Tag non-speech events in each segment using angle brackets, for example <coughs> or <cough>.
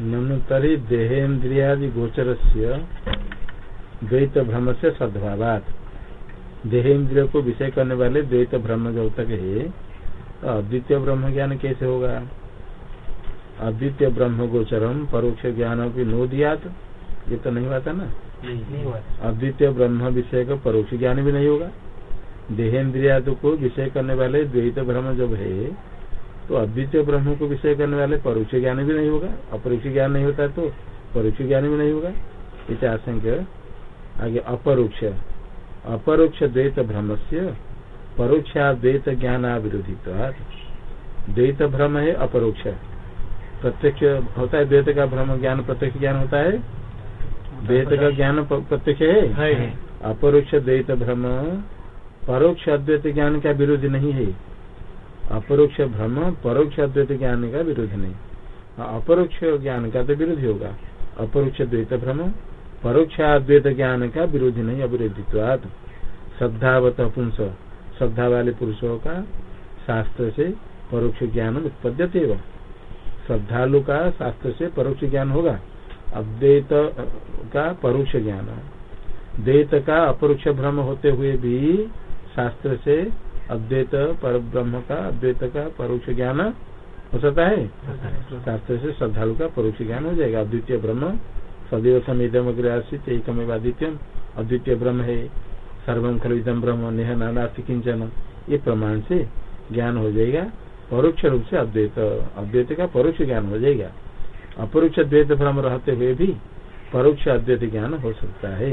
ननु तरी देहेन्द्रियादि गोचर से द्वैत भ्रम से सद्भावात। देहेन्द्रिय को विषय करने वाले द्वैत भ्रम जब तक है। तो अद्वितीय ब्रह्म ज्ञान कैसे होगा? अद्वितीय ब्रह्म गोचरम परोक्ष ज्ञान भी नो दिया ये तो नहीं हुआ था ना? अद्वितीय ब्रह्म विषय का परोक्ष ज्ञान भी नहीं होगा। देहेन्द्रिया को विषय करने वाले द्वैत भ्रम जब है तो अद्वितीय ब्रह्म को विषय करने वाले परोक्ष ज्ञान भी नहीं होगा अपरोक्ष ज्ञान नहीं होता तो परोक्ष ज्ञान भी नहीं होगा। इस आशंक आगे अपरोक्ष। अपरोक्ष द्वैत भ्रम से परोक्षाद्वैत ज्ञान विरोधित द्वैत भ्रम है अपरोक्ष। प्रत्यक्ष होता है द्वैत का भ्रम ज्ञान प्रत्यक्ष ज्ञान होता है? द्वैत का ज्ञान प्रत्यक्ष है? अपरोक्ष द्वैत भ्रम परोक्ष अद्वैत ज्ञान का विरोध नहीं है। अपरोक्ष भ्रम, परोक्ष अद्वैत ज्ञान का विरोध नहीं। अपरोक्ष ज्ञान का तो विरोधी होगा। अपरोक्ष द्वैत भ्रम, परोक्ष अद्वैत ज्ञान का विरोधी नहीं अविरोधित्वाद श्रद्धावत पुंस, श्रद्धा वाले पुरुषों का शास्त्र से परोक्ष ज्ञान उत्पद्यते श्रद्धालु का शास्त्र से परोक्ष ज्ञान होगा। अद्वैत का परोक्ष ज्ञान। द्वैत का अपरोक्ष भ्रम होते हुए भी शास्त्र से अद्वैत पर ब्रह्म का अद्वैत का परोक्ष ज्ञान हो सकता है। शास्त्र से श्रद्धालु का परोक्ष ज्ञान हो जाएगा। अद्वितीय ब्रह्म सदैव समेदम अग्रसित एकमेव अद्वितीय अद्वितीय ब्रह्म है सर्वम खलिदम ब्रह्म नेह नाना किंचन ये प्रमाण से ज्ञान हो जाएगा। परोक्ष रूप से अद्वैत अद्वैत का परोक्ष ज्ञान हो जाएगा। अपरोक्ष अद्वैत भ्रम रहते हुए भी परोक्ष अद्वैत ज्ञान हो सकता है।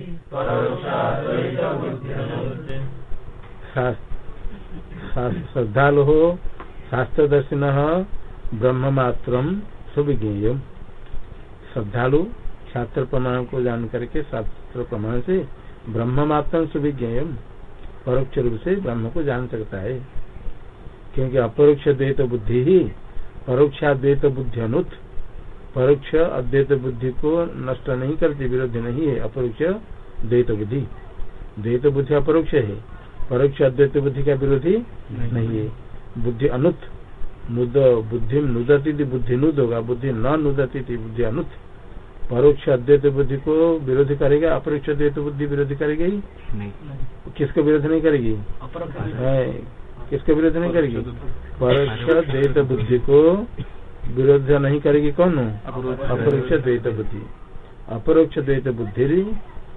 श्रद्धालु हो शास्त्र दर्शन ब्रह्म मात्र सुविज्ञेय श्रद्धालु, शास्त्र प्रमाण को जान करके शास्त्र प्रमाण से ब्रह्म मात्र सुविज्ञेय परोक्ष रूप से ब्रह्म को जान सकता है। क्योंकि अपरोक्ष द्वैत बुद्धि ही परोक्षाद्वैत बुद्धि अनुत परोक्ष अद्वैत बुद्धि को नष्ट नहीं करती, विरोध नहीं है, अपरोक्ष द्वैत बुद्धि द्वैत बुद्धि अपरोक्ष है। परोक्ष अद्वैत बुद्धि का विरोधी नहीं। है। बुद्धि अनुत मुद बुद्धि नुदती थी बुद्धि नुद होगा। बुद्धि न नुदती थी बुद्धि अनुत परोक्ष अद्वैत बुद्धि को विरोध करेगा अपरोक्ष अद्वैत बुद्धि विरोध करेगी नहीं। किसको विरोध नहीं करेगी? किसको विरोध नहीं करेगी? परोक्ष द्वैत बुद्धि को विरोध नहीं करेगी कौन? अपरोक्ष द्वैत बुद्धि। अपरोक्ष द्वैत बुद्धि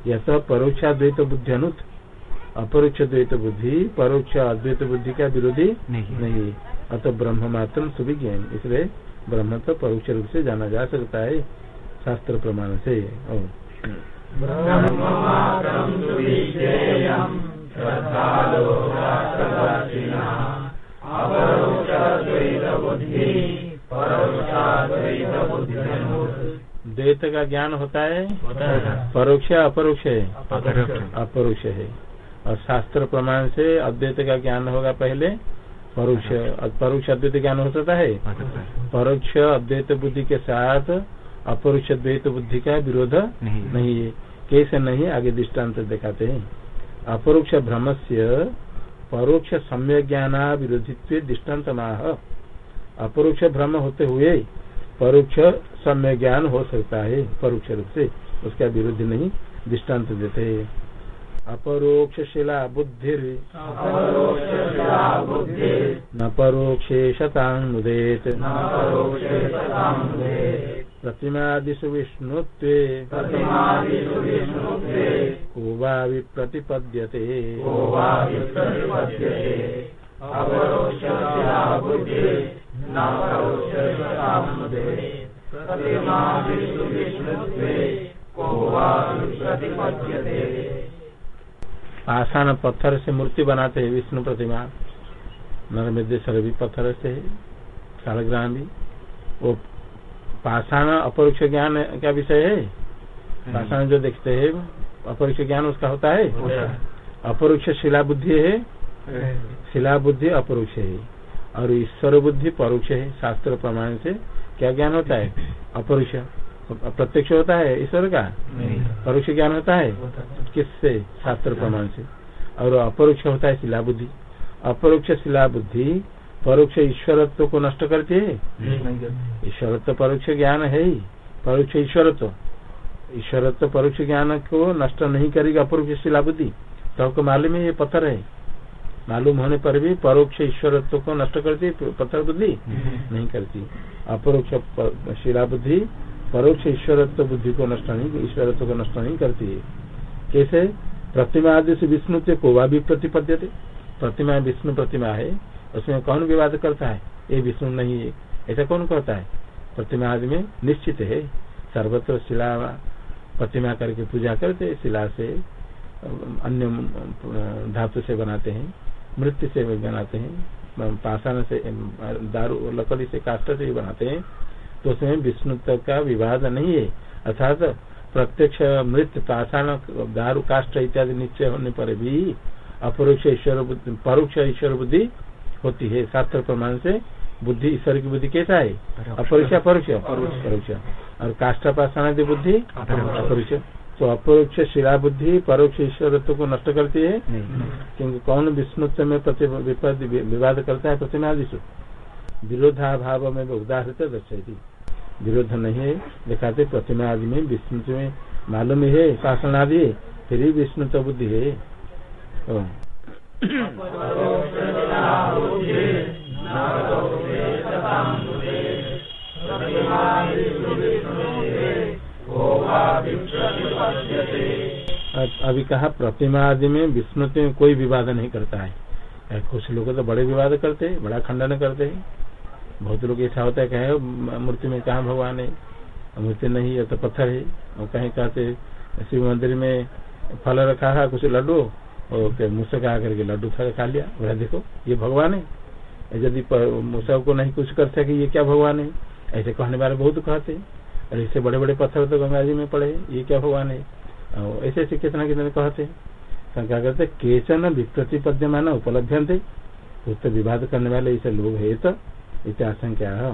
यथ परोक्षाद्वैत बुद्धि अनुत अपरोक्ष द्वैत बुद्धि परोक्ष अद्वैत बुद्धि का विरोधी नहीं। नहीं। अतः ब्रह्म मात्र सुविज्ञान इसलिए ब्रह्म तो परोक्ष रूप से जाना जा सकता है शास्त्र प्रमाण से। द्वैत का ज्ञान होता है। परोक्ष अपरोक्ष है। अपरोक्ष। है। और शास्त्र प्रमाण से अद्वैत का ज्ञान होगा पहले परोक्ष परोक्ष। अद्वैत ज्ञान हो सकता है। परोक्ष अद्वैत बुद्धि के साथ अपरोक्ष द्वैत बुद्धि का विरोध नहीं। नहीं है। कैसे नहीं? आगे दृष्टांत दिखाते हैं। अपरोक्ष भ्रम से परोक्ष सम्य ज्ञान विरोधित्व दृष्टांत माह अपरोक्ष भ्रम होते हुए परोक्ष सम्य ज्ञान हो सकता है परोक्ष रूप से उसका विरुद्ध नहीं दृष्टांत देते हैं। अपरोक्ष शिला बुद्धि न परोक्षे शतांगुदेत प्रतिमादिषु विष्णुत्वे। को वा विप्रतिपद्यते। पाषाण पत्थर से मूर्ति बनाते हैं विष्णु प्रतिमा नर्मदेश्वर भी पत्थर से है शालग्राम भी। वो पाषाण अपरोक्ष ज्ञान का विषय है? पाषाण जो देखते हैं अपरोक्ष ज्ञान उसका होता है? अपरोक्ष शिला बुद्धि है। शिला बुद्धि अपरोक्ष है। और ईश्वर बुद्धि परोक्ष है शास्त्र प्रमाण से। क्या ज्ञान होता है? अपरोक्ष। प्रत्यक्ष होता है ईश्वर का? परोक्ष ज्ञान होता है? किससे? शास्त्र प्रमाण से। और अपरोक्ष होता है शिला बुद्धि। अपरोक्ष शिला बुद्धि परोक्ष ईश्वरत्व को नष्ट करती है? ईश्वरत्व परोक्ष ज्ञान है ही। परोक्ष ईश्वरत्व। ईश्वरत्व परोक्ष ज्ञान को नष्ट नहीं करेगी अपरोक्ष शिला बुद्धि। तो आपको मालूम है ये पत्थर है? मालूम होने पर भी परोक्ष ईश्वरत्व को नष्ट करती, पत्थर बुद्धि नहीं करती। अपरोक्ष शिला बुद्धि परोक्ष ईश्वरत्व बुद्धि को नष्ट नहीं, ईश्वरत्व को नष्ट नहीं करती है। कैसे? प्रतिमा आदि से विष्णु से कोवा भी प्रतिपद्य प्रतिमा विष्णु प्रतिमा है, उसमें कौन विवाद करता है? ये विष्णु नहीं है, ऐसा कौन कहता है? प्रतिमा आदि में निश्चित है। सर्वत्र शिला प्रतिमा करके पूजा करते, शिला से अन्य धातु से बनाते हैं। मृत्यु से बनाते हैं। पाषाण से दारू लकड़ी से काष्ट से भी बनाते हैं। तो उसमें विष्णुत्व का विवाद नहीं है। अर्थात प्रत्यक्ष मृत पाषाण दारू काष्ट इत्यादि निश्चय होने पर भी अपरोक्ष ईश्वर परोक्ष ईश्वर बुद्धि होती है। शास्त्र प्रमाण से बुद्धि ईश्वर की बुद्धि कैसा है? अपरोक्ष परोक्ष। परोक्ष। और काष्ठापाषाणादि बुद्धि अपरोक्ष। तो अपरोक्ष शिला बुद्धि परोक्ष ईश्वरत्व को नष्ट करती है। क्योंकि कौन विष्णुत्व में विवाद करता है प्रतिमादिशु। विरोधाभाव में उदाहरित दर्शाई विरोध नहीं है दिखाते प्रतिमा आदि में विष्णु में मालूम है शासन आदि फिर भी विष्णु तो बुद्धि है। अभी कहा, प्रतिमा आदि में विष्णु में कोई विवाद नहीं करता है। कुछ लोग तो बड़े विवाद करते हैं, बड़ा खंडन करते हैं। बहुत लोग ऐसा होता है, कहे मूर्ति में कहा भगवान है? मूर्ति नहीं है तो पत्थर है। और कहीं, कहते शिव मंदिर में फल रखा है, कुछ लड्डू? और मुझसे कहा करके लड्डू था खा लिया। बोला, देखो, ये भगवान है। यदि मूसा को नहीं कुछ कर सके ये क्या भगवान है? ऐसे कहने वाले बहुत कहते हैं। और ऐसे बड़े बड़े पत्थर तो गंगा जी में पड़े ये क्या भगवान है? ऐसे ऐसे कितना कितने कहते तो क्या कहते केचन विप्रतिपद्यमान उपलब्ध थे तो विवाद करने वाले ऐसे लोग है तो इतना आशंका है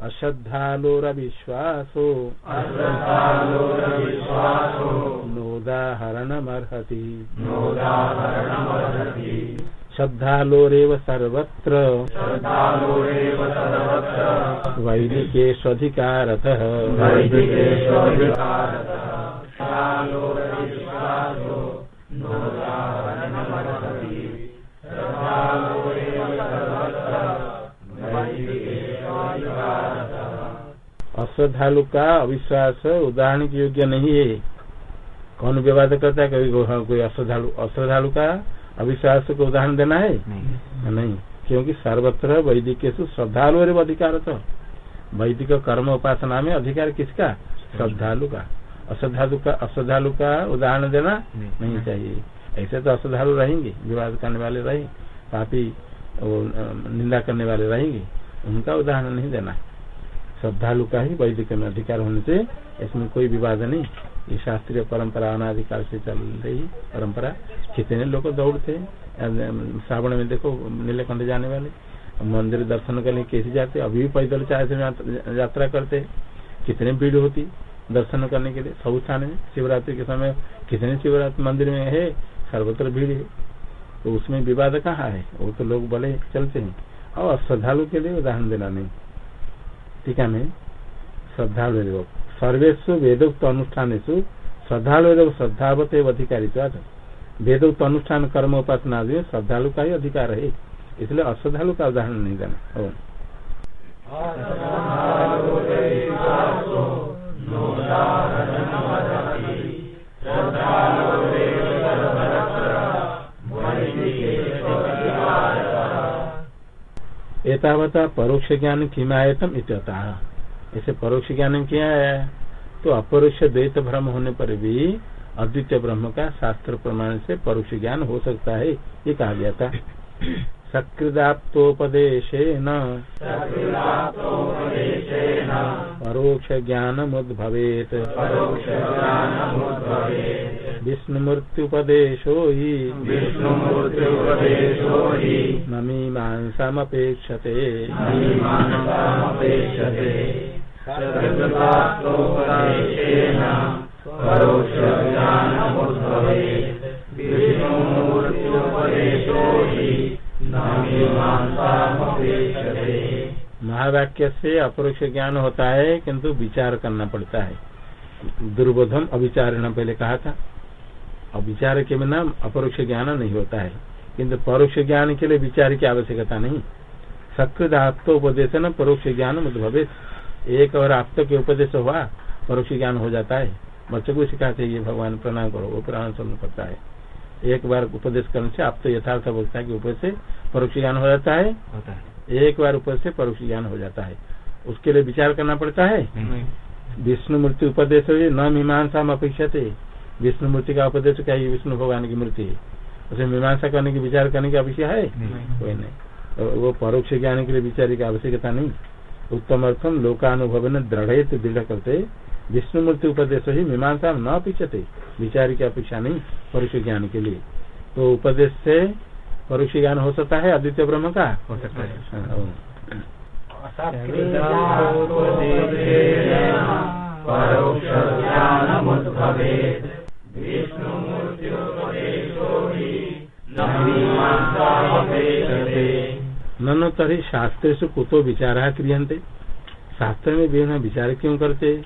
अश्रद्धालोर विश्वासो नोदाहरणमर्हति श्रद्धालोरेव सर्वत्र। वैदिकेष्वधिकारतः। अश्रद्धालु का अविश्वास उदाहरण की योग्य नहीं है। कौन विवाद करता है? कभी कोई अश्रद्धालु अश्रद्धालु का अविश्वास को उदाहरण देना है? नहीं, नहीं। क्योंकि सर्वत्र वैदिक श्रद्धालु अधिकार तो। वैदिक कर्म उपासना में अधिकार किसका? श्रद्धालु का अश्रद्धालु का अश्रद्धालु का उदाहरण देना नहीं, नहीं चाहिए। ऐसे तो अश्रद्धालु रहेंगे विवाद करने वाले रहेंगे पापी निंदा करने वाले रहेंगे उनका उदाहरण नहीं देना। श्रद्धालु का ही वैदिक में अधिकार होने से इसमें कोई विवाद नहीं। ये शास्त्रीय परंपरा अनाधिकार से चल रही परंपरा कितने लोग दौड़ते श्रावण में देखो नीलकंठ जाने वाले मंदिर दर्शन करने कैसे जाते अभी भी पैदल चाहे यात्रा करते कितने भीड़ होती? दर्शन करने के लिए। सब स्थान में शिवरात्रि के समय कितने शिवरात्रि मंदिर में है? सर्वत्र भीड़ है। तो उसमें विवाद कहाँ है? वो तो लोग बड़े चलते हैं। और श्रद्धालु के लिए उदाहरण देना नहीं टीका में श्रद्धालु सर्वेशु वेदोक्त अनुष्ठान श्रद्धालु श्रद्धावत अधिकारी वेदोक्त अनुष्ठान कर्म उपासना आदि श्रद्धालु का ही अधिकार है। इसलिए अश्रद्धालु का उदाहरण नहीं देना। एतावता परोक्ष ज्ञान किमायतम इत्यता। ऐसे परोक्ष ज्ञान क्या है। तो अपरोक्ष द्वैत भ्रम होने पर भी अद्वितीय ब्रह्म का शास्त्र प्रमाण से परोक्ष ज्ञान हो सकता है ये कहा गया था। <coughs> सकृदाप्तोपदेश न परोक्ष ज्ञान मुद्भवेत विष्णुमूर्त्युपदेशो हि। विष्णुमूर्त्युपदेशो हि। न मीमांसामपेक्षते। विष्णुमूर्त्युपदेशो हि। न मीमांसामपेक्षते महावाक्य से अपरोक्ष ज्ञान होता है, किंतु विचार करना पड़ता है। दुर्बोधम अविचारण पहले कहा था। अविचार के बिना अपरोक्ष ज्ञान नहीं होता है, किंतु परोक्ष ज्ञान के लिए विचार की आवश्यकता नहीं। सकृत आत्मोपदेश न परोक्ष ज्ञान उद्भवे एक और आत्म के उपदेश हुआ परोक्ष ज्ञान हो जाता है। बच्चों को सिखाते ये भगवान प्रणाम करो, वो प्रणाम सुन करता है। एक बार उपदेश करने से आप तो यथार्थ बोलता है कि उपदेश से परोक्ष ज्ञान हो जाता है। होता है। एक बार ऊपर से परोक्ष ज्ञान हो जाता है। उसके लिए विचार करना पड़ता है। विष्णु मूर्ति उपदेश है न मीमांसा में अपेक्षा थे विष्णु मूर्ति का उपदेश क्या है? विष्णु भगवान की मूर्ति है। उसे मीमांसा करने की विचार करने की अपेक्षा है? कोई नहीं। वो परोक्ष ज्ञान के लिए विचार की आवश्यकता नहीं। उत्तम अर्थम लोकानुभव ने दृढ़ दृढ़ करते विष्णु मूर्ति उपदेश ही मीमांसा न अपेक्षते। विचार की अपेक्षा नहीं परोक्ष ज्ञान के लिए। तो उपदेश से परोक्ष ज्ञान हो सकता है अद्वितीय ब्रह्म का? हो सकता है। हाँ, हि। ननु तरी शास्त्रेषु कुतो विचार क्रियंते शास्त्र में विभिन्न विचार क्यों करते?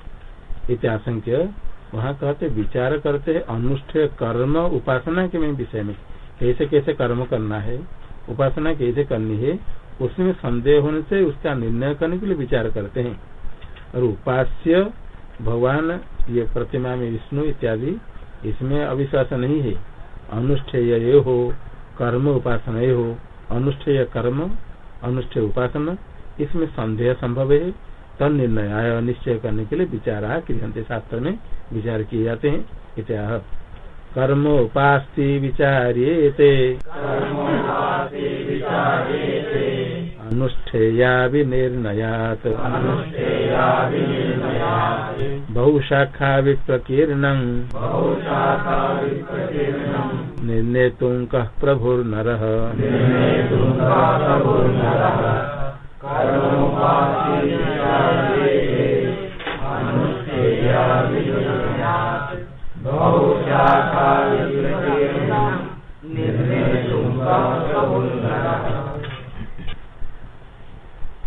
इत्याशंक्य वहाँ कहते विचार करते हैं अनुष्ठेय कर्म उपासना के में विषय में। कैसे कैसे कर्म करना है, उपासना कैसे करनी है, उसमें संदेह होने से उसका निर्णय करने के लिए विचार करते हैं। और उपास्य, भगवान, ये प्रतिमा में विष्णु इत्यादि, इसमें अविश्वास नहीं है। अनुष्ठेय ये हो, कर्म उपासना ये हो, अनुष्ठेय कर्म, अनुष्ठेय उपासना, इसमें संदेह संभव है। तन निर्णय निश्चय करने के लिए विचार क्रियंते शास्त्र में विचार किए जाते हैं। इत्याह। कर्म उपास्ति विचार्येते। अनुष्ठेया विनिर्णयात्। बहुशाखा विप्रकीर्णम्। निर्णेतुं कः प्रभुर्नरः। निर्णेतुं कालभुर्नरः कर्मोपासि विचार्येते। अनुष्ठेयाभिनिर्णयात् बहुशाखाविप्रकीर्णम् निर्णेतुं कालभुर्नरः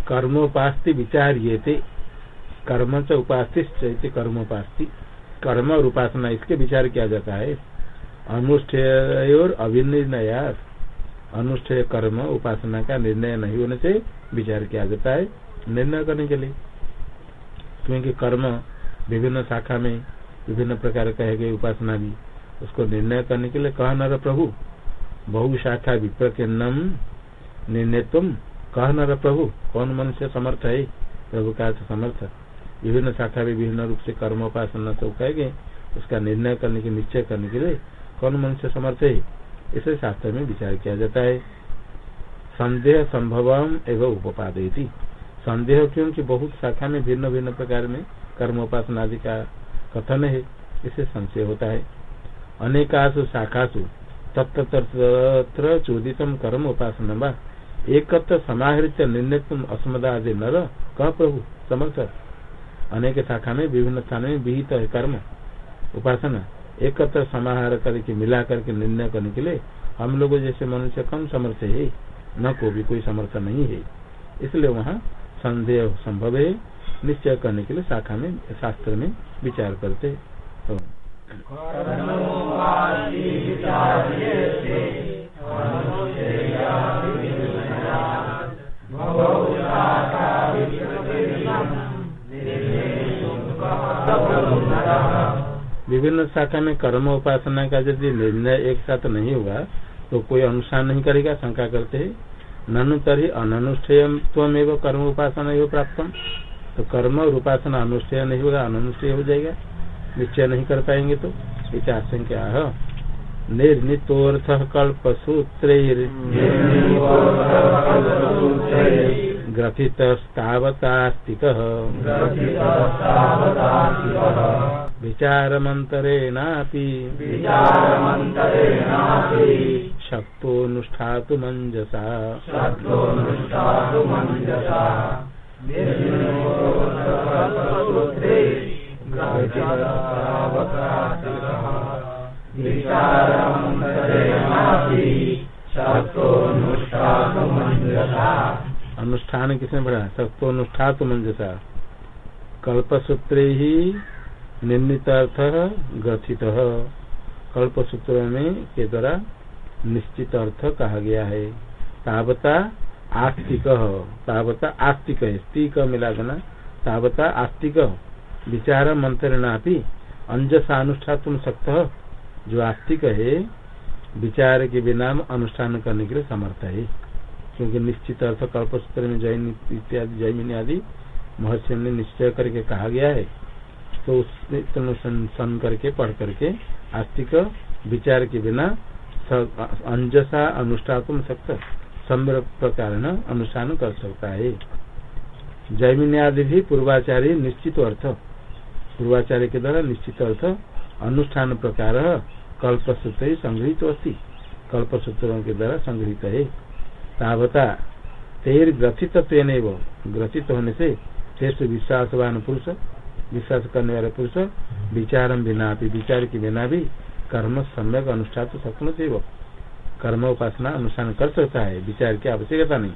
कर्मोपास्ति कर्म च उपास्ति कर्मोपास्ति, कर्म और उपासना इसके विचार किया जाता है। अनुष्ठेय और अभिनिर्णयात अनुष्ठेय कर्म उपासना का निर्णय नहीं होने से विचार किया जाता है निर्णय करने के लिए। क्योंकि कर्म विभिन्न शाखा में विभिन्न प्रकार कहे गए उपासना भी। उसको निर्णय करने के लिए कह नर प्रभु। बहु शाखा विप्रकीर्णम निर्णय तुम कह नर प्रभु। कौन मनुष्य समर्थ है? प्रभु का समर्थ। विभिन्न शाखा में विभिन्न रूप से कर्म कर्मोपासना सब कहेंगे उसका निर्णय करने के, निश्चय करने के लिए कौन मनुष्य समर्थ है? इसे शास्त्र में विचार किया जाता है। संदेह संभवम एवं उपादयती संदेह क्योंकि बहुत शाखा में भिन्न भिन्न प्रकार में कर्मोपासना आदि का कथन है, इसे संशय होता है। अनेकासु शाखासु तत्र चोदितम कर्म उपासना एकत्र समाहृत निर्णय अस्मदादि नर कह प्रभु? समर्थ। अनेक शाखा में विभिन्न स्थानों में विहित है कर्म, उपासना। एकत्र समाहार करके, मिला करके निर्णय करने के लिए हम लोग जैसे मनुष्य कम समर्थ है। न को भी कोई समर्थ नहीं है। इसलिए वहाँ संदेह संभव है। निश्चय करने के लिए शाखा में, शास्त्र में विचार करते विभिन्न शाखा में कर्म उपासना का यदि निर्णय एक साथ नहीं होगा तो कोई अनुष्ठान नहीं करेगा, शंका करते है। ननु तरी अनुष्ठेय कर्म उपासना प्राप्त तो कर्म और उपासना अनुष्ठेय नहीं होगा, अनुष्ठेय हो जाएगा। निश्चय नहीं कर पाएँगे तो इसे आशंका है। निर्णितोर्थ कल्प सूत्र ग्रथितस्तावतास्तिकः। विचारमन्तरेणापि शक्तोऽनुष्ठातु मञ्जसा। अनुष्ठान किसने पढ़ा? शक्तोऽनुष्ठातु मञ्जसा कल्पसूत्रे ही निर्णित अर्थ ग्रथित कल्पसूत्र में के द्वारा निश्चित अर्थ कहा गया है। तावता आस्तिक तावता आस्तिक है। स्तिक मिला देना तावता आस्तिक विचार मंत्रणा भी अंजसा अनुष्ठातुम सक्त जो आस्तिक है, विचार के बिना अनुष्ठान करने के लिए समर्थ है। क्योंकि निश्चित अर्थ कल्पसूत्र में जैन इत्यादि जैमिनी आदि महर्षि ने निश्चय करके कहा गया है। तो उसमें सन करके, पढ़ करके आस्तिक विचार के बिना अंजसा अनुष्ठातुम सक्त। सम्र प्रकार अनुष्ठान कर सकता है। जैमिनी आदि भी पूर्वाचार्य निश्चित अर्थ। पूर्वाचार्य के द्वारा निश्चित अर्थ। अनुष्ठान प्रकार कल्पसूत्र संग्रहित अस्थि कल्पसूत्रों के द्वारा संग्रहित है। तावता तेर ग्रथित ग्रथित होने से तेज विश्वासवान पुरुष विश्वास करने वाले पुरुष विचारम बिना विचार के बिना भी कर्म सम्यक अनुष्ठान सकते कर्म उपासना अनुष्ठान कर सकता है, विचार की आवश्यकता नहीं।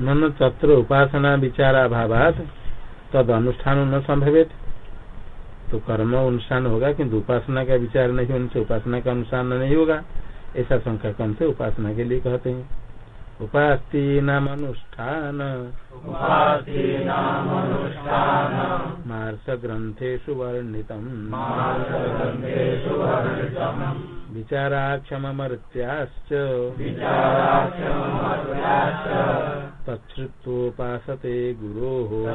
मन तत्र उपासना विचारा भावात तद अनुष्ठान न संभवित। तो कर्म अनुष्ठान होगा किंतु उपासना का विचार नहीं होने से उपासना का अनुष्ठान नहीं होगा। ऐसा शंका कौन से उपासना के लिए कहते हैं। उपास्ती नाम अनुष्ठान मार्स ग्रंथेषु वर्णितम्। विचाराक्षममर्त्याश्च। तच्छ्रुत्वोपासते गुरोः।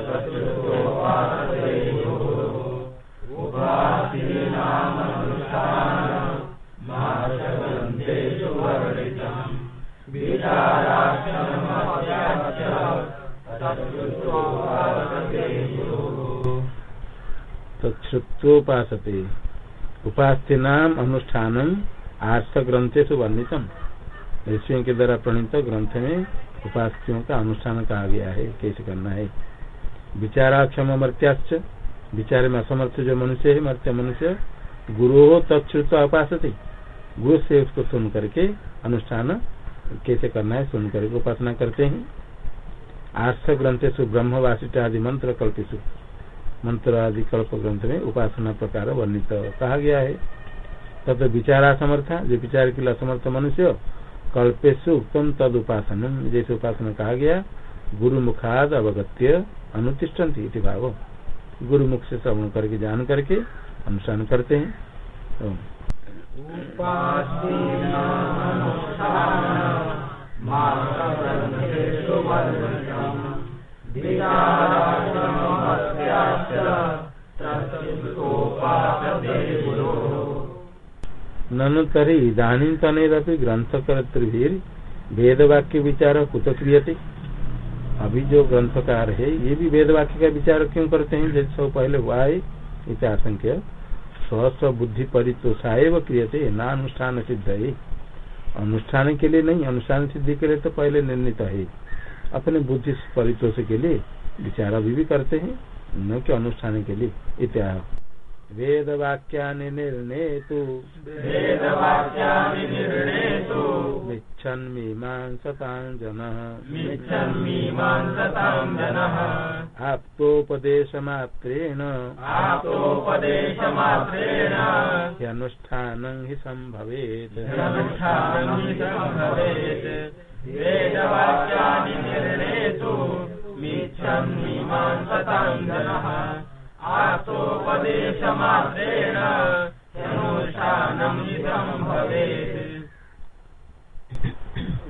नाम अनुष्ठान आर्थ ग्रंथे से वर्णितम। ऋषियों के द्वारा प्रणीत ग्रंथ में उपास्यों का अनुष्ठान कहा गया है कैसे करना है? विचाराक्षम मर्त्याश्च विचार में असमर्थ जो मनुष्य है, मर्त्य मनुष्य, गुरु हो तत्श्रुत उपासते गुरु से उसको सुन करके अनुष्ठान कैसे करना है सुन करके उपासना करते हैं। आर्थ ब्रह्म वासिष्ठ आदि मंत्र कल्पिशु मंत्र आदि कल्प ग्रंथ में उपासना प्रकार वर्णित कहा गया है। तब विचारा समर्था जो विचार के लिए असमर्थ मनुष्य कल्पेशु उत्तम तद उपासन, जैसे उपासना कहा गया गुरु मुखाद अवगत्य अनुतिष्ठन्ति भाव। गुरु मुख से श्रवण करके, जान करके अनुसरण करते हैं। ननु तरी इधानी तनेरपि ग्रंथकर्तृभिर वेद वाक्य विचार कुत क्रियते अभी जो ग्रंथकार है ये भी वेद वाक्य का विचार क्यों करते हैं, जैसे सब पहले हुआ है इतिहास संख्य स्व बुद्धि परितोषाए व क्रियते न अनुष्ठान सिद्ध है अनुष्ठान के लिए नहीं, अनुष्ठान सिद्धि के लिए तो पहले निर्णित है। अपने बुद्धि परितोष के लिए विचार अभी भी करते हैं, न कि अनुष्ठान के लिए। इत्या वेद वाक्या निर्णेतु मिच्छन्मीमांसतां जनः आप्तोपदेशमात्रेण। ह्यनुष्ठानं हि सम्भवेत्। वेदवाक्यानि निर्णेतु। मिच्छन्मीमांसतां जनः आप्तोपदेशमात्रेण। ह्यनुष्ठानं हि सम्भवेत्।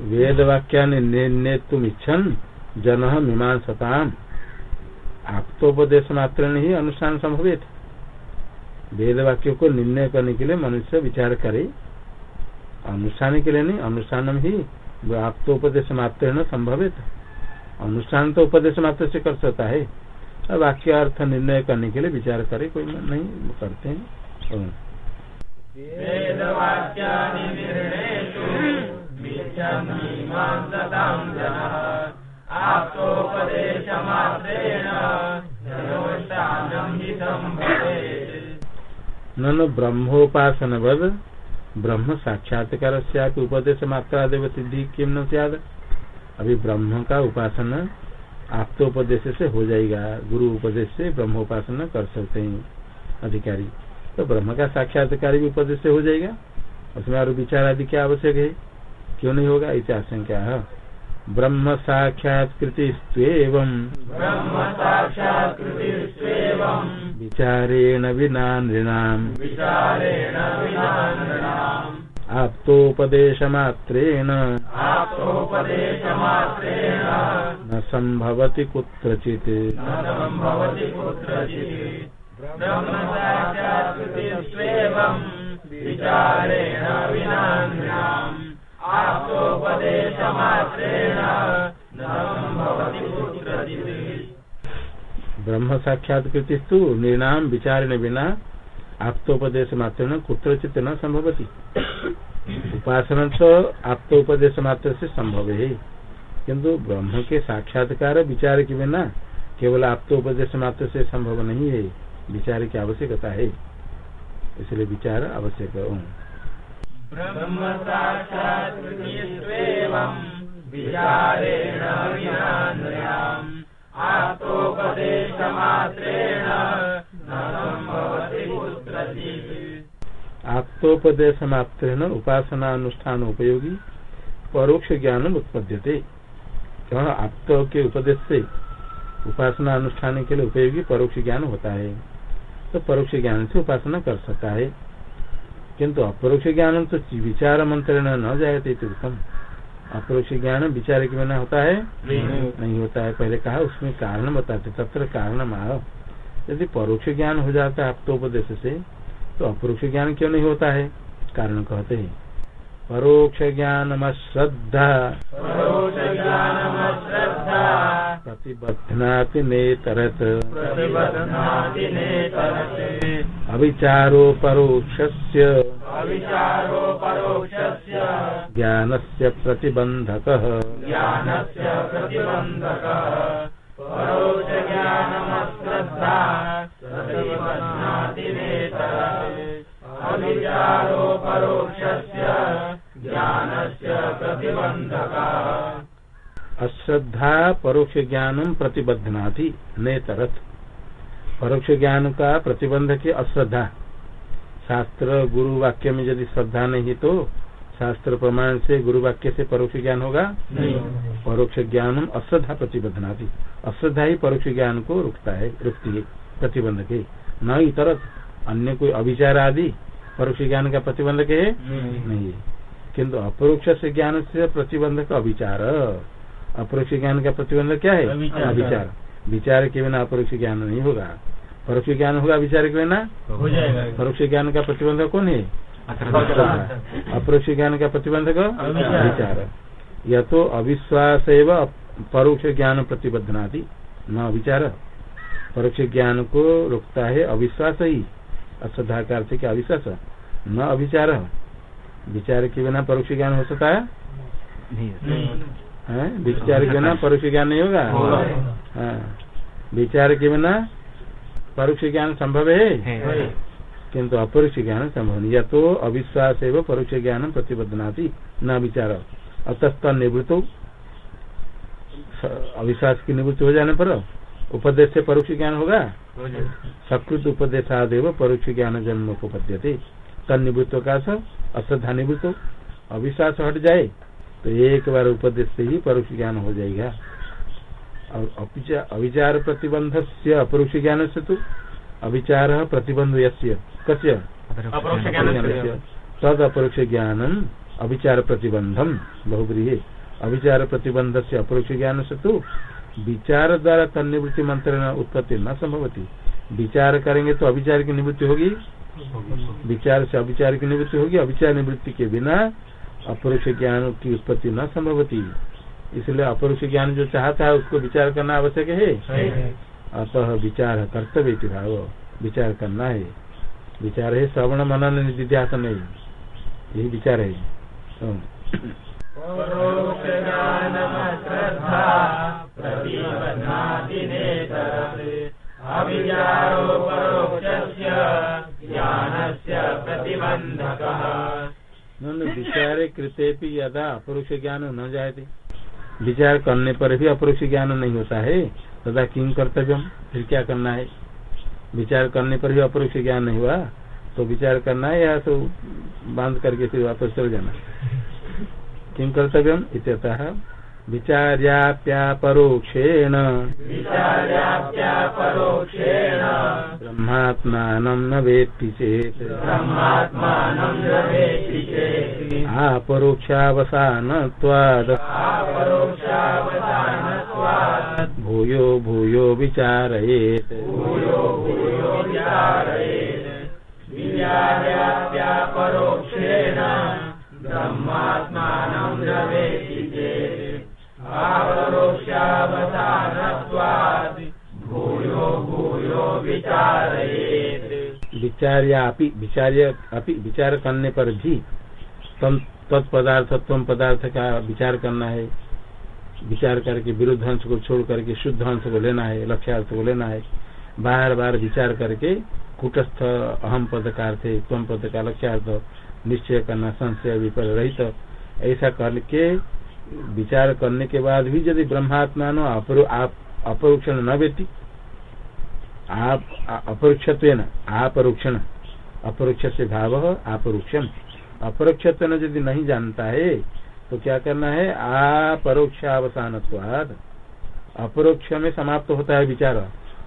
वेद वाक्या निर्णय तुम इच्छन जन मीमांसताम। आप्तोपदेश मात्र में ही अनुष्ठान संभवित वेद वाक्यों को निर्णय करने के लिए मनुष्य विचार करे। अनुष्ठान के लिए नहीं अनुष्ठान ही आप्तोपदेश मात्र न संभवित। अनुष्ठान तो उपदेश मात्र से कर सकता है। वाक्य अर्थ निर्णय करने के लिए विचार करे, कोई नहीं करते हैं। और ब्रह्मोपासन ननु ब्रह्मोपासनवद ब्रह्म साक्षात्कार से उपदेश मात्रा देव सिद्धि किम न सियाद अभी ब्रह्म का उपासना आप्तोपदेश से हो जाएगा, गुरु उपदेश से ब्रह्मोपासना कर सकते हैं अधिकारी। तो ब्रह्म का साक्षात्कार भी उपदेश से हो जाएगा, उसमें और विचार आदि क्या आवश्यक है। क्यों नहीं होगा? इसे आशंका है। ब्रह्म साक्षात्कृतिस्त्वेवम् विचारेण विना नृणाम। आप्तोपदेशमात्रेण। न संभवति कुत्रचित्। विचारेण विना ब्रह्म साक्षात्कृतिस्तु निर्णाम विचारण बिना आप्तोपदेश मात्र न कुत्रचित न संभवती उपासना तो आप्तोपदेश मात्र से संभव है किंतु ब्रह्म के साक्षात्कार विचार के बिना केवल आप्तोपदेश मात्र से संभव नहीं है विचार की आवश्यकता है। इसलिए विचार आवश्यक है। ब्रह्म साक्षात्कृतिस्त्वेवम् विचारेण विना नृणाम् आप्तोपदेशमात्रेण न आप्तोपदेश मात्र उपासना अनुष्ठान उपयोगी परोक्ष ज्ञान उत्पद्यते। क्यों आप्त के उपदेश से उपासना अनुष्ठान के लिए उपयोगी परोक्ष ज्ञान होता है। तो परोक्ष ज्ञान से उपासना कर सकता है। किंतु अपरोक्ष ज्ञान तो विचार मंत्र न जाए उत्तम अपरोक्ष ज्ञान विचार के बिना होता है? नहीं। होता है। पहले कहा उसमें कारण बताते तत्र कारण माह यदि परोक्ष ज्ञान हो जाता है आप्तोपदेश से तो अपरोक्ष ज्ञान क्यों नहीं होता है? कारण कहते हैं। परोक्ष ज्ञान श्रद्धा। प्रतिबद्धना नेतरते। अविचारो परोक्षस्य अविचारो परोक्षस्य ज्ञानस्य प्रतिबन्धकः ज्ञानस्य प्रतिबन्धकः परोक्षज्ञानमश्रद्धा प्रतिबध्नाति अविचारो परोक्षस्य ज्ञानस्य प्रतिबन्धकः अश्रद्धा परोक्ष ज्ञानम प्रतिबद्धनाथि नेतरथ। परोक्ष ज्ञान का प्रतिबंधक है अश्रद्धा। शास्त्र गुरु वाक्य में यदि श्रद्धा नहीं तो शास्त्र प्रमाण से गुरु वाक्य से परोक्ष ज्ञान होगा? नहीं। परोक्ष ज्ञान अश्रद्धा प्रतिबद्धनाथि अश्रद्धा ही परोक्ष ज्ञान को रुकता है रुकती है प्रतिबंधक है न इतरत अन्य कोई अभिचार आदि परोक्ष ज्ञान का प्रतिबंधक है? नहीं। है। किन्तु अपरोक्ष से ज्ञान से प्रतिबंधक अभिचार अपरोक्ष ज्ञान का प्रतिबंधक क्या है? अभिचार विचार के बिना अपरोक्ष ज्ञान नहीं होगा। परोक्ष ज्ञान होगा विचार के बिना? हो जाएगा। परोक्ष ज्ञान का प्रतिबंधक कौन है? अपरोक्ष ज्ञान का प्रतिबंधक विचार। यह तो अविश्वास एवं परोक्ष ज्ञान प्रतिबद्धनादि। न विचार। परोक्ष ज्ञान को रोकता है अविश्वास ही। अश्रद्धाकार से क्या अविश्वास? न अभिचार विचार के बिना परोक्ष ज्ञान हो सकता है? हैं? विचार के बिना परोक्ष ज्ञान नहीं होगा? होगा। हाँ। विचार के बिना परोक्ष ज्ञान संभव है? किंतु अपरोक्ष ज्ञान संभव नहीं। या तो अविश्वास एवं परोक्ष ज्ञान प्रतिबद्धनाती। न विचार। अतस्त निवृत्त। अविश्वास की निवृत्ति हो जाने पर उपदेश से परोक्ष ज्ञान होगा? सकृत उपदेशादेव परोक्ष ज्ञान जन्म को पद्यते। तन निवृत्त का अश्रद्धा निवृत्त। अविश्वास हट जाए। तो एक बार उपदेश से ही परोक्ष ज्ञान हो जाएगा। और अविचार प्रतिबंध से अपरोक्ष ज्ञान से तो? अविचार प्रतिबंध यस्य। कस्य? तद अपरोक्ष ज्ञानम अविचार प्रतिबंधम बहुब्रीहि अविचार प्रतिबंध से अपरोक्ष ज्ञान से तो? विचार द्वारा तन्निवृत्ति मंत्र उत्पत्ति न संभवती। विचार करेंगे तो अविचार की निवृत्ति होगी। विचार से अविचार की निवृत्ति होगी। अविचार निवृत्ति के बिना अपरोक्ष ज्ञान की उत्पत्ति न संभवती। इसलिए अपरोक्ष ज्ञान जो चाहता है उसको विचार करना आवश्यक है। अतः विचार कर्तव्य भाव। विचार करना है। विचार है श्रवण मनन निधिध्यासन है। यही विचार है। तो, अविचारो परोक्षस्य ज्ञानस्य प्रतिबन्धकः। विचारे कृते भी यदा अपरोक्ष ज्ञान न जाए विचार करने पर भी अपरोक्ष ज्ञान नहीं होता है। तथा किम कर्तव्य? फिर क्या करना है? विचार करने पर भी अपरोक्ष ज्ञान नहीं हुआ तो विचार करना है या तो बाँध करके फिर वापस चल जाना। किम कर्तव्यम इत्यतः विचार्याप्यापरोक्षेण। विचार्याप्यापरोक्षेण। ब्रह्मात्मान न वेत्ति चेत। ब्रह्मात्मानं वेत्ति चेत्। आपरोक्षावसानत्वाद भूयो भूयो विचारयेत्। भूयो भूयो विचारयेत्। विचार्याप्यापरोक्षेण। ब्रह्मात्मानं न वेत्ति विचार करने पर भी तम तत्पदार्थत्व पदार्थ का विचार करना है। विचार करके विरुद्ध अंश को छोड़ करके शुद्ध अंश को लेना है, लक्ष्यार्थ को लेना है। बार बार विचार करके कुटस्थ अहम पद का अर्थ तम पद का लक्ष्यार्थ, निश्चय करना संशय विपर रहित। ऐसा करके विचार करने के बाद भी यदि ब्रह्मात्मा नो अपरोक्षण न व्यक्ति आप अपरोक्ष अपरोक्षण अपरोक्ष से भाव अपरोक्षम अपरोक्ष यदि नहीं जानता है तो क्या करना है? अपरोक्षावसान अपरोक्ष में समाप्त होता है विचार।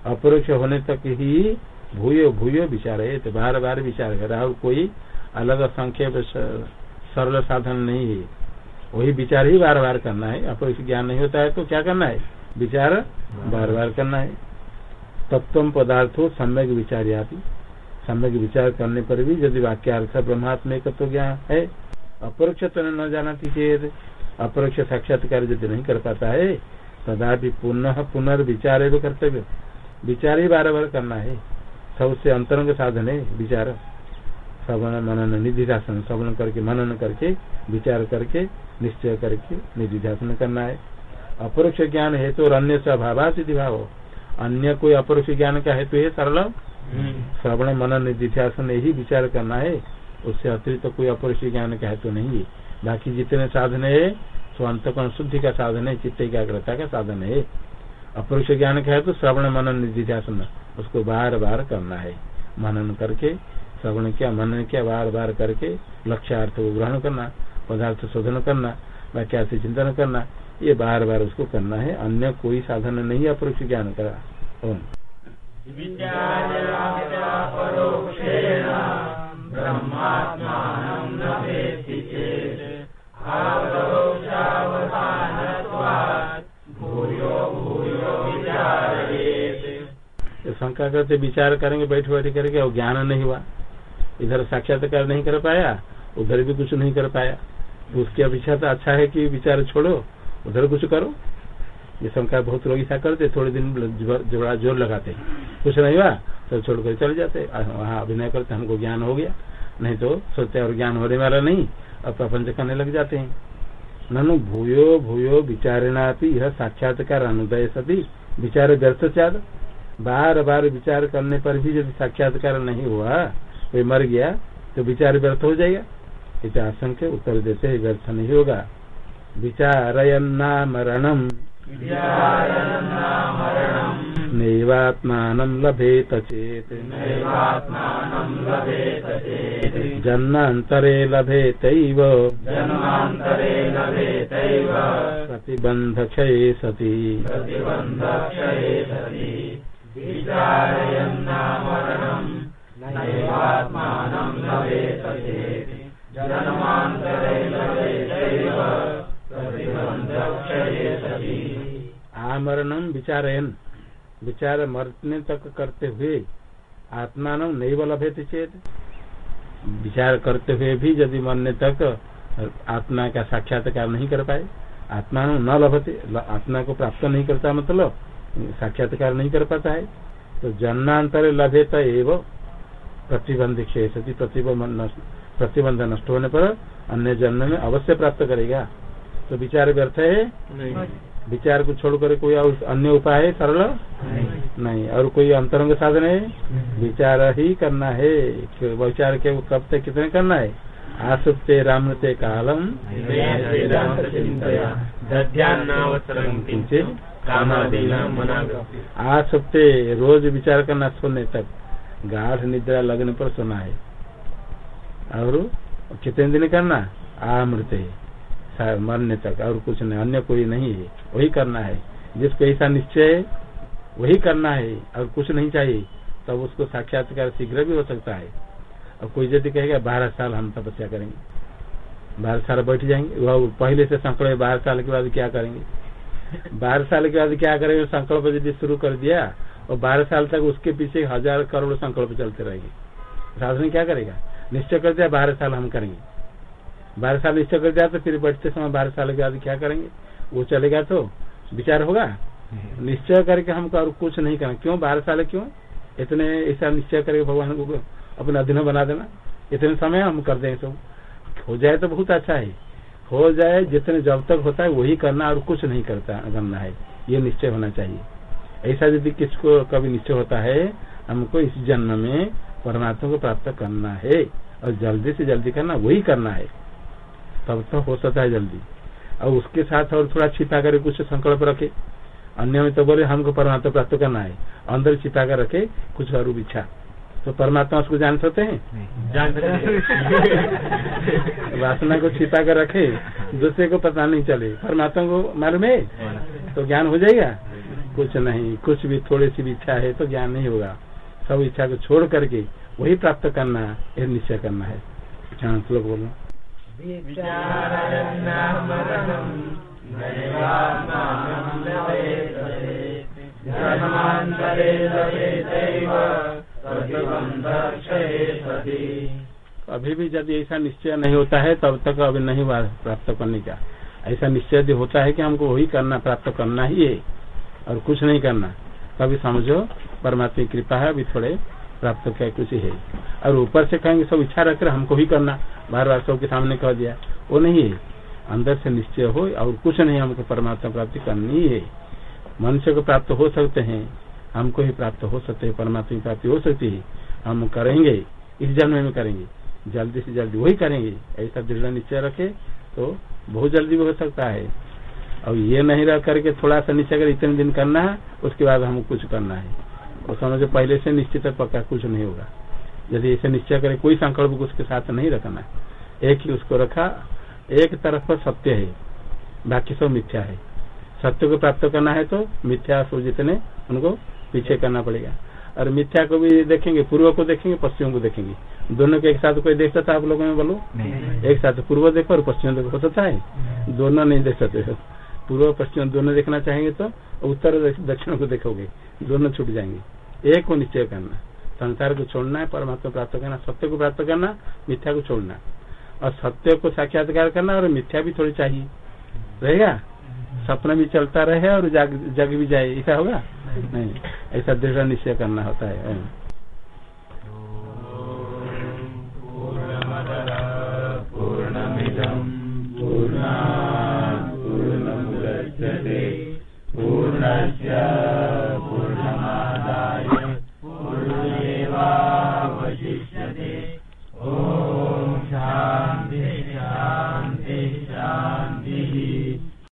अपरोक्ष होने तक ही भूयो भूयो विचार है तो बार बार विचार कर और कोई अलग संख्या सरल साधन नहीं है। वही विचार ही बार बार करना है। अपरोक्ष ज्ञान नहीं होता है तो क्या करना है? विचार बार बार करना है। तत्व पदार्थो सम्यक विचार सम्यक विचार करने पर भी यदि वाक्यार्थ ब्रह्मात्म एक तो ज्ञान है अपरोक्ष तो न जाना चेत, अपरोक्ष साक्षात्कार यदि नहीं कर पाता है तदा भी पुनः पुनर्विचार कर्तव्य विचार ही बार बार करना है। सबसे अंतरंग साधन है विचार। श्रवण मनन निधिध्यासन श्रवण करके मनन करके विचार करके निश्चय करके निधिध्यासन करना है। अपरोक्ष ज्ञान हेतु और अन्य से अभाव सिद्धि भाव। अन्य कोई अपरोक्ष ज्ञान का हेतु है सरल? श्रवण मनन निधिध्यासन यही विचार करना है। उससे अतिरिक्त तो कोई अपरोक्ष ज्ञान का हेतु नहीं है। बाकी जितने साधन है तो अंतकरण शुद्धि का साधन है चित्त एकाग्रता का साधन है। अपरोक्ष ज्ञान का हेतु श्रवण मनन निधिध्यासन उसको बार बार करना है। मनन करके श्रवण किया, मनन किया बार बार करके लक्ष्यार्थ को ग्रहण करना, पदार्थ शोधन करना वाक्या से चिंतन करना, ये बार बार उसको करना है। अन्य कोई साधन नहीं अपरोक्ष ज्ञान करा शंका करते, विचार करेंगे बैठ बैठ करके, और ज्ञान नहीं हुआ। इधर साक्षात्कार नहीं कर पाया, उधर भी कुछ नहीं कर पाया। तो उसकी अपेक्षा तो अच्छा है कि विचार छोड़ो, उधर कुछ करो। ये शंका बहुत लोग ऐसा करते थोड़े दिन बड़ा ज़ोर लगाते हैं। कुछ नहीं हुआ तो छोड़ कर चले जाते वहाँ अभिनय करते हमको ज्ञान हो गया। नहीं तो सोचते और ज्ञान होने वाला नहीं और प्रपंच करने लग जाते हैं। ननु भूयो भूयो विचारणा यह साक्षात्कार अनुदय सती। विचार व्यर्थ चाद। बार बार विचार करने पर भी यदि साक्षात्कार नहीं हुआ कोई मर गया तो विचार व्यर्थ हो जाएगा। इसे आशंका उत्तर देते ही व्यर्थ नहीं होगा। नैवात्मान लभेत चेत। नैवात्मानं लभेत चेत्। जन्मान्तरे लभेतैव। जन्मान्तरे लभेतैव। प्रतिबन्धक्षये सति। प्रतिबन्धक्षये सति। विचारयन्नामरणम् लभेत प्रतिबन्ध विचारयन। विचार मरने तक करते हुए आत्मान नहीं लभे चेत। विचार करते हुए भी यदि मरने तक आत्मा का साक्षात्कार नहीं कर पाए आत्मा न लभते आत्मा को प्राप्त नहीं करता मतलब साक्षात्कार नहीं कर पाता है। तो जन्मांतर लभे तो एवं प्रतिबंध क्षेत्र प्रतिबंध नष्ट होने पर अन्य जन्म में अवश्य प्राप्त करेगा। तो विचार व्यर्थ है? विचार को छोड़कर कोई और अन्य उपाय है? सरल? नहीं।, नहीं। और कोई अंतरंग साधन है? विचार ही करना है। विचार के कब तक कितने करना है? आसुप्ते रामते कालम। आसुप्ते रोज विचार करना सोने तक। गाढ़ निद्रा लगने पर सोना है। और कितने दिन करना? आमृत मरने तक। और कुछ नहीं, अन्य कोई नहीं है। वही करना है। जिसको ऐसा निश्चय है, वही करना है। और कुछ नहीं चाहिए, तब उसको साक्षात्कार शीघ्र भी हो सकता है। और कोई यदि कहेगा, बारह साल हम तपस्या करेंगे। बारह साल बैठ जाएँगे। वह पहले से संकल्प बारह साल के बाद क्या करेंगे? बारह साल के बाद क्या करेंगे? संकल्प यदि शुरू कर दिया और बारह साल तक उसके पीछे हज़ार करोड़ संकल्प चलते रहेंगे। साधन क्या करेगा? निश्चय कर दिया बारह साल हम करेंगे। बारह साल निश्चय कर दिया तो फिर बैठते समय बारह साल के बाद क्या करेंगे? वो चलेगा तो विचार होगा? निश्चय करके हमको और कुछ नहीं करना क्यों? बारह साल क्यों? इतने ऐसा निश्चय करके भगवान को अपने अधीन बना देना। इतने समय हम कर देंगे सब। हो जाए तो बहुत अच्छा है। हो जाए जितने जब तक होता है वही करना और कुछ नहीं करता, करना है। ये निश्चय होना चाहिए। ऐसा यदि किसको कभी निश्चय होता है हमको इस जन्म में परमात्मा को प्राप्त करना है और जल्दी से जल्दी करना वही करना है। तब तो हो सकता है जल्दी। और उसके साथ और थोड़ा छिपा कर कुछ संकल्प रखे। अन्य में तो बोले हमको परमात्मा प्राप्त करना है। अंदर छिपा कर रखे कुछ और इच्छा। तो परमात्मा उसको जान सकते हैं? जान <laughs> वासना को छिपा कर रखे दूसरे को पता नहीं चले। परमात्मा को मालूम है। तो ज्ञान हो जाएगा? कुछ नहीं कुछ भी थोड़ी सी भी इच्छा है तो ज्ञान नहीं होगा। सब इच्छा को छोड़ करके वही प्राप्त करना है निश्चय करना है। श्लोक बोलो। अभी भी यदि ऐसा निश्चय नहीं होता है तब तक अभी नहीं प्राप्त करने का। ऐसा निश्चय यदि होता है कि हमको वही करना प्राप्त करना ही है। और कुछ नहीं करना। कभी समझो, परमात्मा की कृपा है, अभी थोड़े प्राप्त क्या कुछ है। और ऊपर से कहेंगे, सब इच्छा रखकर हमको ही करना। बार बार सबके सामने कह दिया। वो नहीं है। अंदर से निश्चय हो और कुछ नहीं हमको परमात्मा प्राप्ति करनी है। मनुष्य को प्राप्त हो सकते हैं। हमको ही प्राप्त हो सकते हैं। परमात्मा की प्राप्ति हो सकती है। हम करेंगे। इस जन्म में करेंगे। जल्दी से जल्दी वही करेंगे। ऐसा दृढ़ निश्चय रखे तो बहुत जल्दी भी हो सकता है। और ये नहीं रह करके थोड़ा सा निश्चय कर इतने दिन करना है उसके बाद हम कुछ करना है। और समझो पहले से निश्चित पक्का कुछ नहीं होगा। यदि ऐसे निश्चय करे कोई संकल्प उसके साथ नहीं रखना है। एक ही उसको रखा एक तरफ़ पर सत्य है बाकी सब मिथ्या है। सत्य को प्राप्त करना है तो मिथ्या सो जितने उनको पीछे करना पड़ेगा। और मिथ्या को भी देखेंगे पूर्व को देखेंगे पश्चिम को देखेंगे। दोनों के एक साथ कोई देख सकता आप लोगों में बोलो? एक साथ पूर्व देखो और पश्चिम देखो हो? सकता है दोनों नहीं देख सकते। पूर्व पश्चिम दोनों देखना चाहेंगे तो उत्तर दक्षिण को देखोगे। दोनों छूट जाएँगे। एक को निश्चय करना। संसार को छोड़ना है परमात्मा प्राप्त करना सत्य को प्राप्त करना मिथ्या को छोड़ना। और सत्य को साक्षात्कार करना और मिथ्या भी थोड़ी चाहिए। रहेगा? सपना भी चलता रहे और जग, जग भी जाए। ऐसा होगा? नहीं। ऐसा दृढ़ निश्चय करना होता है। पूर्ण पूर्ण